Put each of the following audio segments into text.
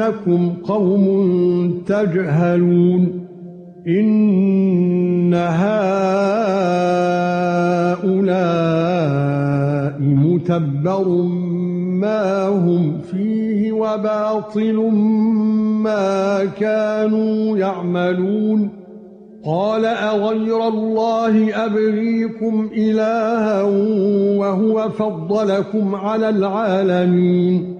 إِنَّكُمْ قَوْمٌ تَجْهَلُونَ إِنَّ هَؤُلَاءِ مُتَبَّرٌ مَا هُمْ فِيهِ وَبَاطِلٌ مَا كَانُوا يَعْمَلُونَ قال أغير الله أبغيكم إلها وهو فضلكم على العالمين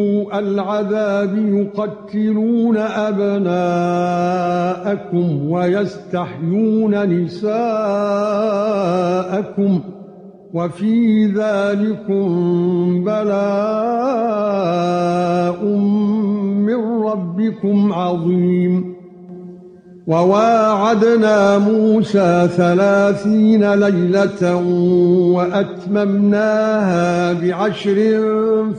العذاب يقتلون أبناءكم ويستحيون نساءكم وفي ذلكم بلاء من ربكم عظيم وواعدنا موسى ثلاثين ليلة وأتممناها بعشر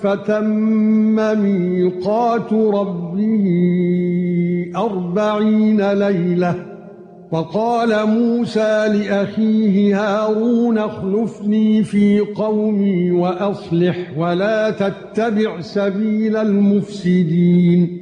فتم ميقات ربه أربعين ليلة. وقال موسى لأخيه هارون اخلفني في قومي وأصلح ولا تتبع سبيل المفسدين.